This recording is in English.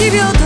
give your